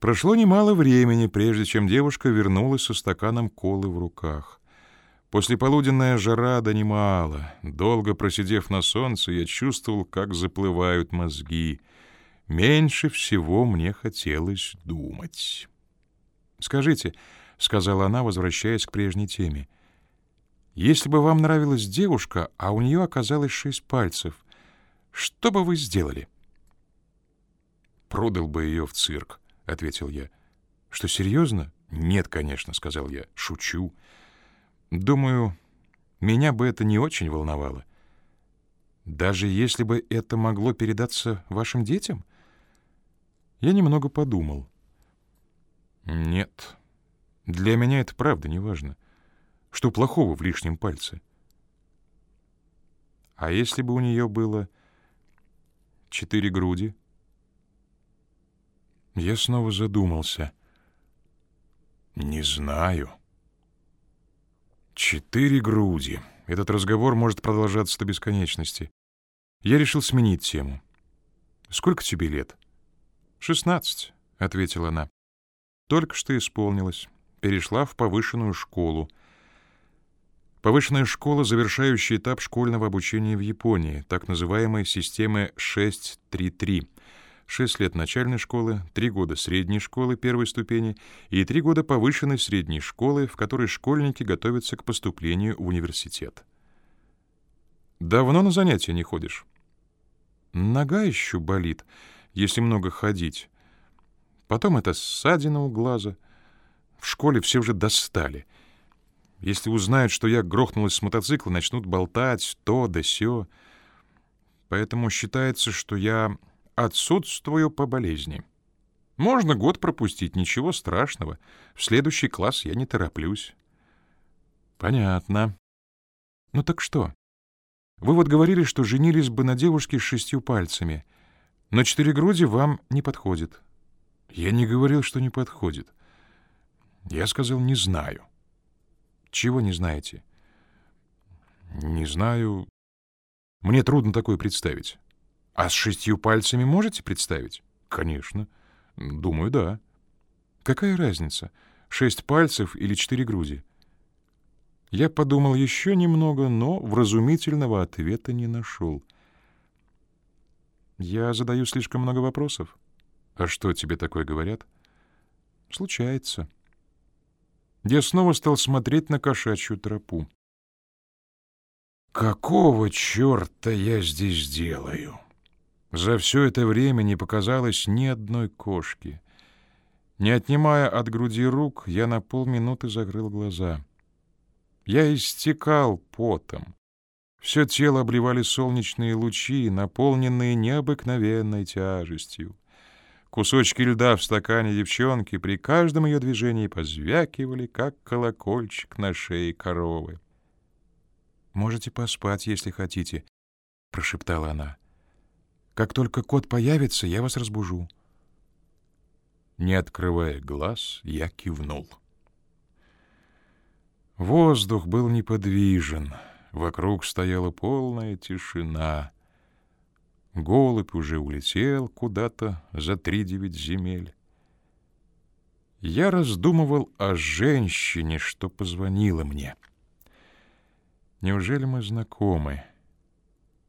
Прошло немало времени, прежде чем девушка вернулась со стаканом колы в руках. Послеполуденная жара донимала. Долго просидев на солнце, я чувствовал, как заплывают мозги. Меньше всего мне хотелось думать. «Скажите», — сказала она, возвращаясь к прежней теме, «если бы вам нравилась девушка, а у нее оказалось шесть пальцев, что бы вы сделали?» «Продал бы ее в цирк», — ответил я. «Что, серьезно?» «Нет, конечно», — сказал я. «Шучу. Думаю, меня бы это не очень волновало. Даже если бы это могло передаться вашим детям?» Я немного подумал. «Нет, для меня это правда не важно. Что плохого в лишнем пальце?» «А если бы у нее было четыре груди?» Я снова задумался. Не знаю. Четыре груди. Этот разговор может продолжаться до бесконечности. Я решил сменить тему. Сколько тебе лет? Шестнадцать, ответила она. Только что исполнилось. Перешла в повышенную школу. Повышенная школа — завершающий этап школьного обучения в Японии, так называемой системы 633 — Шесть лет начальной школы, три года средней школы первой ступени и три года повышенной средней школы, в которой школьники готовятся к поступлению в университет. Давно на занятия не ходишь? Нога еще болит, если много ходить. Потом это ссадина у глаза. В школе все уже достали. Если узнают, что я грохнулась с мотоцикла, начнут болтать то да сё. Поэтому считается, что я Отсутствую по болезни. Можно год пропустить, ничего страшного. В следующий класс я не тороплюсь. Понятно. Ну так что? Вы вот говорили, что женились бы на девушке с шестью пальцами, но четыре груди вам не подходит. Я не говорил, что не подходит. Я сказал, не знаю. Чего не знаете? Не знаю. Мне трудно такое представить. А с шестью пальцами можете представить? Конечно. Думаю, да. Какая разница, шесть пальцев или четыре груди? Я подумал еще немного, но вразумительного ответа не нашел. Я задаю слишком много вопросов. А что тебе такое говорят? Случается. Я снова стал смотреть на кошачью тропу. Какого черта я здесь делаю? За все это время не показалось ни одной кошки. Не отнимая от груди рук, я на полминуты закрыл глаза. Я истекал потом. Все тело обливали солнечные лучи, наполненные необыкновенной тяжестью. Кусочки льда в стакане девчонки при каждом ее движении позвякивали, как колокольчик на шее коровы. «Можете поспать, если хотите», — прошептала она. Как только кот появится, я вас разбужу. Не открывая глаз, я кивнул. Воздух был неподвижен, вокруг стояла полная тишина. Голубь уже улетел куда-то за три девять земель. Я раздумывал о женщине, что позвонила мне. Неужели мы знакомы? —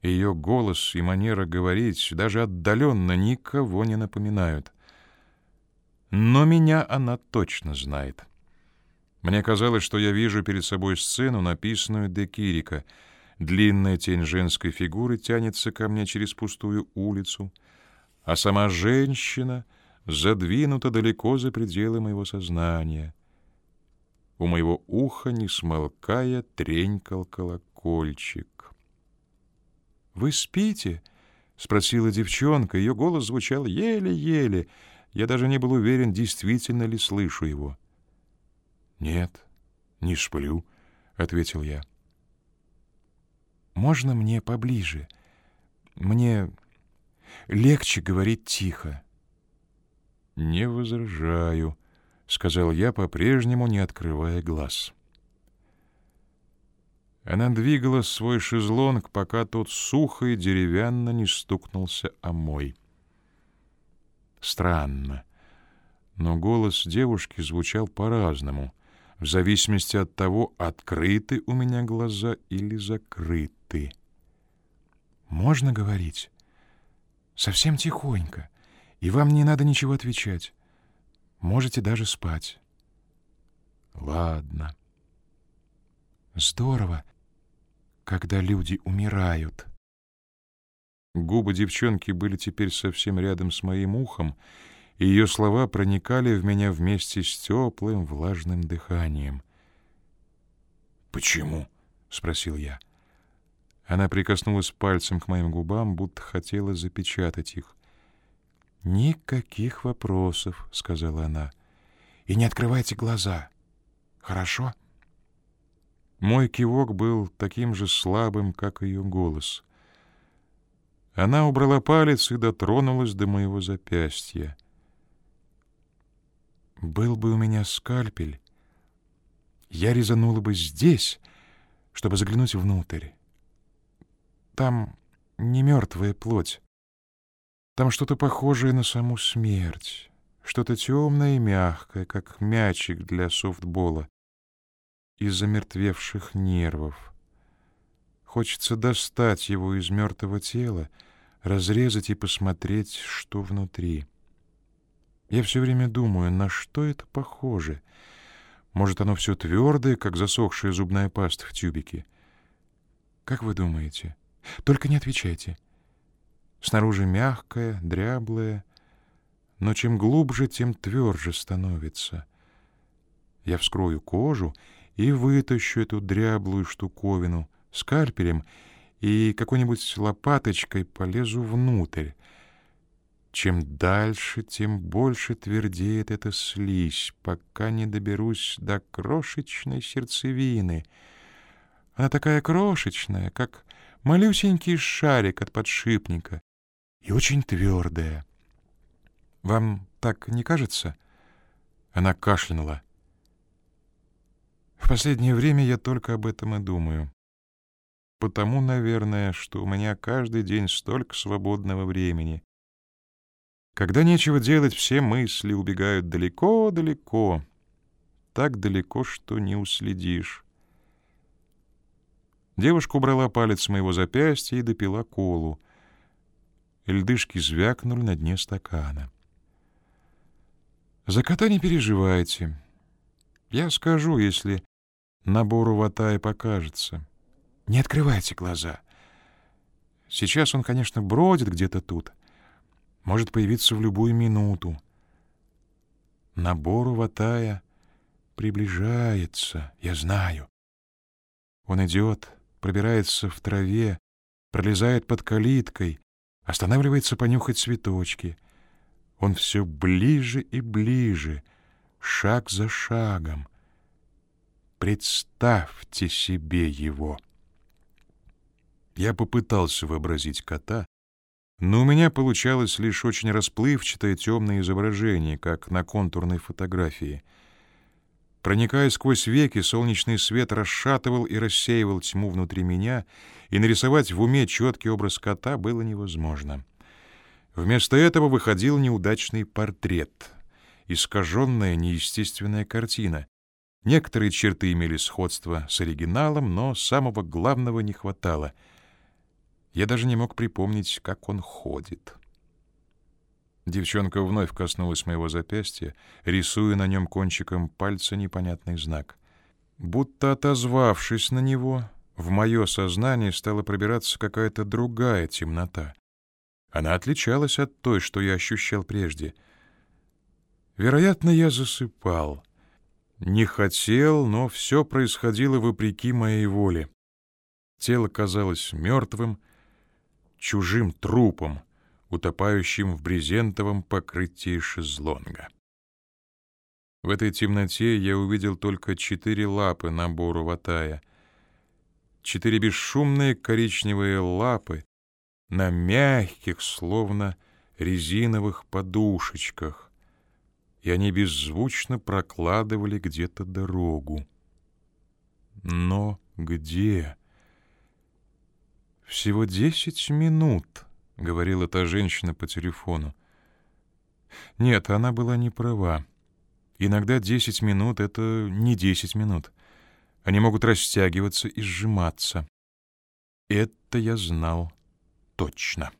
ее голос и манера говорить даже отдаленно никого не напоминают. Но меня она точно знает. Мне казалось, что я вижу перед собой сцену, написанную де Кирика. Длинная тень женской фигуры тянется ко мне через пустую улицу, а сама женщина задвинута далеко за пределы моего сознания. У моего уха, не смолкая, тренькал колокольчик. «Вы спите?» — спросила девчонка. Ее голос звучал еле-еле. Я даже не был уверен, действительно ли слышу его. «Нет, не сплю», — ответил я. «Можно мне поближе? Мне легче говорить тихо». «Не возражаю», — сказал я, по-прежнему не открывая глаз. Она двигала свой шезлонг, пока тот сухо и деревянно не стукнулся о мой. Странно. Но голос девушки звучал по-разному, в зависимости от того, открыты у меня глаза или закрыты. «Можно говорить? Совсем тихонько, и вам не надо ничего отвечать. Можете даже спать». «Ладно». «Здорово, когда люди умирают». Губы девчонки были теперь совсем рядом с моим ухом, и ее слова проникали в меня вместе с теплым влажным дыханием. «Почему?» — спросил я. Она прикоснулась пальцем к моим губам, будто хотела запечатать их. «Никаких вопросов», — сказала она. «И не открывайте глаза. Хорошо?» Мой кивок был таким же слабым, как ее голос. Она убрала палец и дотронулась до моего запястья. Был бы у меня скальпель, я резанула бы здесь, чтобы заглянуть внутрь. Там не мертвая плоть. Там что-то похожее на саму смерть, что-то темное и мягкое, как мячик для софтбола, из замертвевших нервов. Хочется достать его из мертвого тела, разрезать и посмотреть, что внутри. Я все время думаю, на что это похоже. Может, оно все твердое, как засохшая зубная паста в тюбике. Как вы думаете? Только не отвечайте. Снаружи мягкое, дряблое, но чем глубже, тем тверже становится. Я вскрою кожу и вытащу эту дряблую штуковину скальпелем и какой-нибудь лопаточкой полезу внутрь. Чем дальше, тем больше твердеет эта слизь, пока не доберусь до крошечной сердцевины. Она такая крошечная, как малюсенький шарик от подшипника, и очень твердая. Вам так не кажется? Она кашлянула. В последнее время я только об этом и думаю. Потому, наверное, что у меня каждый день столько свободного времени. Когда нечего делать, все мысли убегают далеко-далеко. Так далеко, что не уследишь. Девушка убрала палец с моего запястья и допила колу. Льдышки звякнули на дне стакана. «За кота не переживайте. Я скажу, если набору ватая покажется. Не открывайте глаза. Сейчас он, конечно, бродит где-то тут. Может появиться в любую минуту. Набору ватая приближается, я знаю. Он идет, пробирается в траве, пролезает под калиткой, останавливается понюхать цветочки. Он все ближе и ближе, шаг за шагом — Представьте себе его. Я попытался вообразить кота, но у меня получалось лишь очень расплывчатое темное изображение, как на контурной фотографии. Проникая сквозь веки, солнечный свет расшатывал и рассеивал тьму внутри меня, и нарисовать в уме четкий образ кота было невозможно. Вместо этого выходил неудачный портрет, искаженная неестественная картина, Некоторые черты имели сходство с оригиналом, но самого главного не хватало. Я даже не мог припомнить, как он ходит. Девчонка вновь коснулась моего запястья, рисуя на нем кончиком пальца непонятный знак. Будто отозвавшись на него, в мое сознание стала пробираться какая-то другая темнота. Она отличалась от той, что я ощущал прежде. Вероятно, я засыпал — не хотел, но все происходило вопреки моей воле. Тело казалось мертвым, чужим трупом, утопающим в брезентовом покрытии шезлонга. В этой темноте я увидел только четыре лапы набору ватая. Четыре бесшумные коричневые лапы на мягких, словно резиновых подушечках, и они беззвучно прокладывали где-то дорогу. Но где? «Всего десять минут», — говорила та женщина по телефону. Нет, она была не права. Иногда 10 минут — это не 10 минут. Они могут растягиваться и сжиматься. Это я знал точно.